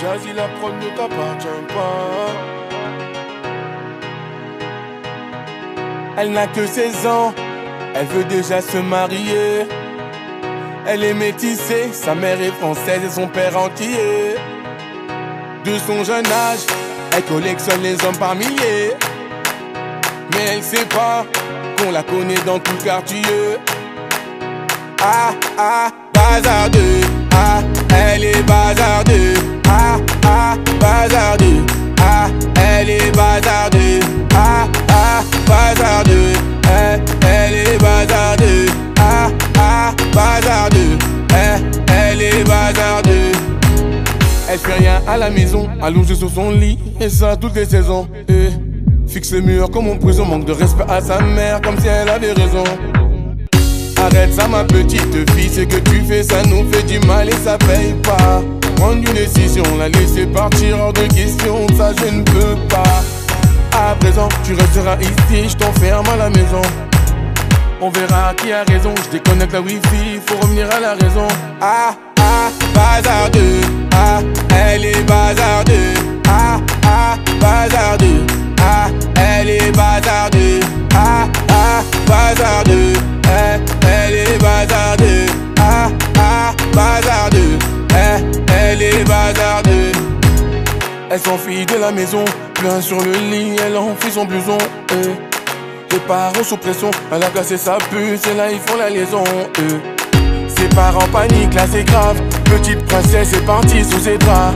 Jazzy, la prod ne t'appartient pas. Elle n'a que 16 ans, elle veut déjà se marier. Elle est métissée, sa mère est française et son père entier. De son jeune âge, elle collectionne les hommes par milliers. Mais elle sait pas qu'on la connaît dans tout quartier. Ah ah, bazardeux, ah, elle est bazardeux, ah ah, bazardeux, ah, elle est bazardeux, ah ah, bazardeux, eh, elle est bazardeux, ah ah, bazardeux, eh, elle est bazardeux. Elle fait rien à la maison, allongée sur son lit, et ça toutes les saisons. eh. Fixe le mur comme en prison, manque de respect à sa mère, comme si elle avait raison. Arrête ça ma petite fille, ce que tu fais ça nous fait du mal et ça paye pas Prendre une décision, la laisser partir hors de question, ça je ne peux pas. À présent tu resteras ici, je t'enferme à la maison. On verra qui a raison, je déconnecte la wifi, faut revenir à la raison. Ah ah, bazardeux, ah, elle est bazardeux Elle s'enfuit de la maison, plein sur le lit, elle enfuit son blouson. Eh. Les parents sous pression, elle a cassé sa puce et là ils font la liaison. Eh. Ses parents paniquent, là c'est grave. Petite princesse est partie sous ses draps.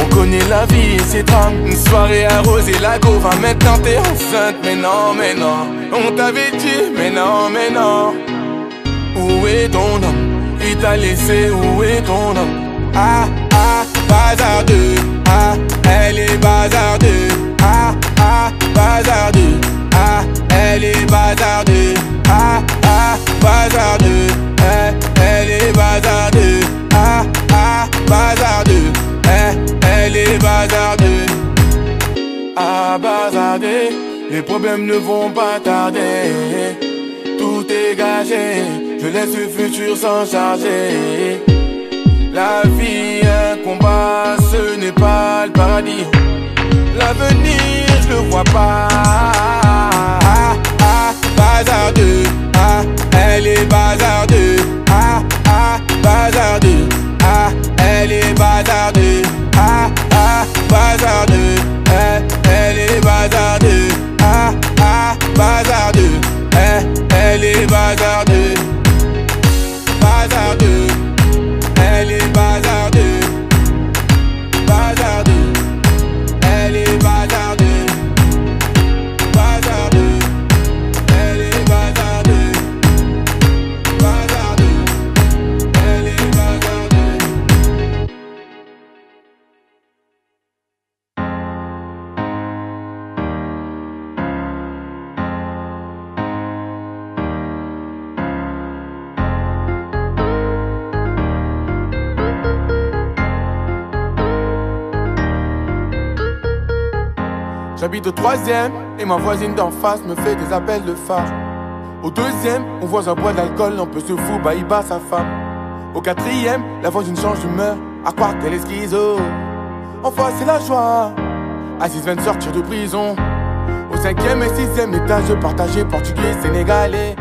On connaît la vie et ses drames. Une soirée arrosée, la go maintenant t'es enceinte. Mais non, mais non. On t'avait dit, mais non, mais non. Où est ton homme? Il t'a laissé, où est ton homme? Ah, ah, bazardeux elle est bazardeux Ah, ah, bazardeux Ah, elle est bazardeux Ah, ah, bazardeux Eh, elle est bazardeux Ah, ah, bazardeux Eh, elle est bazardeux Ah, bazardeux Les problèmes ne vont pas tarder. Tout est gagé. Je laisse le futur s'en charger la vie, un combat, ce n'est pas le paradis. L'avenir, je le vois pas. Ah, ah, bazardeux, ah, elle est bazardeux. J'habite au troisième et ma voisine d'en face me fait des appels de phare. Au deuxième, on voit un bois d'alcool, on peut se foutre, bah il bat sa femme. Au quatrième, la voisine change d'humeur, à croire qu'elle est. Enfin, c'est la joie. Assise vient de sortir de prison. Au cinquième et sixième étage, partagé portugais, sénégalais.